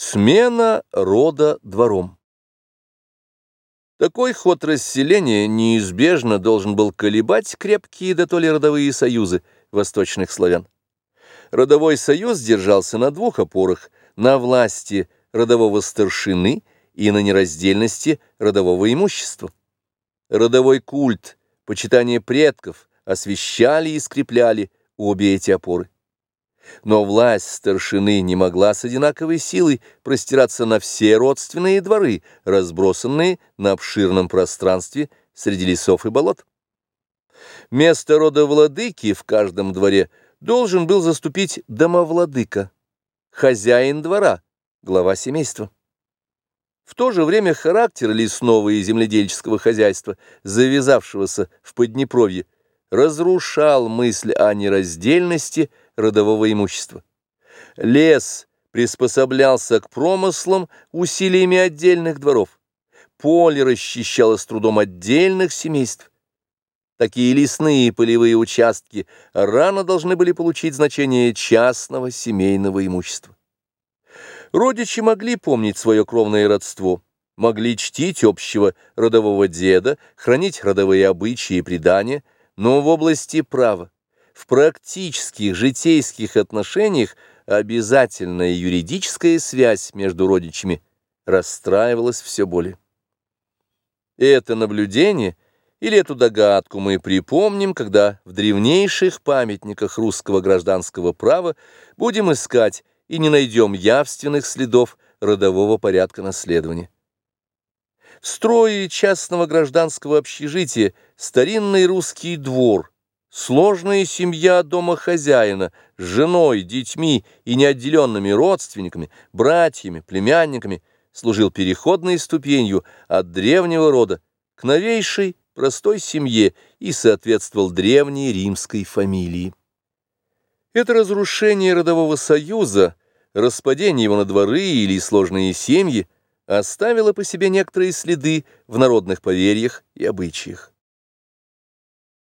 Смена рода двором. Такой ход расселения неизбежно должен был колебать крепкие да то ли родовые союзы восточных славян. Родовой союз держался на двух опорах – на власти родового старшины и на нераздельности родового имущества. Родовой культ, почитание предков освещали и скрепляли обе эти опоры. Но власть старшины не могла с одинаковой силой простираться на все родственные дворы, разбросанные на обширном пространстве среди лесов и болот. Место рода владыки в каждом дворе должен был заступить домовладыка, хозяин двора, глава семейства. В то же время характер лесного и земледельческого хозяйства, завязавшегося в Поднепровье, разрушал мысль о нераздельности родового имущества. Лес приспособлялся к промыслам усилиями отдельных дворов. Поле расчищало с трудом отдельных семейств. Такие лесные и полевые участки рано должны были получить значение частного семейного имущества. Родичи могли помнить свое кровное родство, могли чтить общего родового деда, хранить родовые обычаи и предания, но в области права, в практических житейских отношениях обязательная юридическая связь между родичами расстраивалась все более. Это наблюдение или эту догадку мы припомним, когда в древнейших памятниках русского гражданского права будем искать и не найдем явственных следов родового порядка наследования. В строе частного гражданского общежития старинный русский двор, сложная семья дома хозяина с женой, детьми и неотделенными родственниками, братьями, племянниками служил переходной ступенью от древнего рода к новейшей простой семье и соответствовал древней римской фамилии. Это разрушение родового союза, распадение его на дворы или сложные семьи – оставила по себе некоторые следы в народных поверьях и обычаях.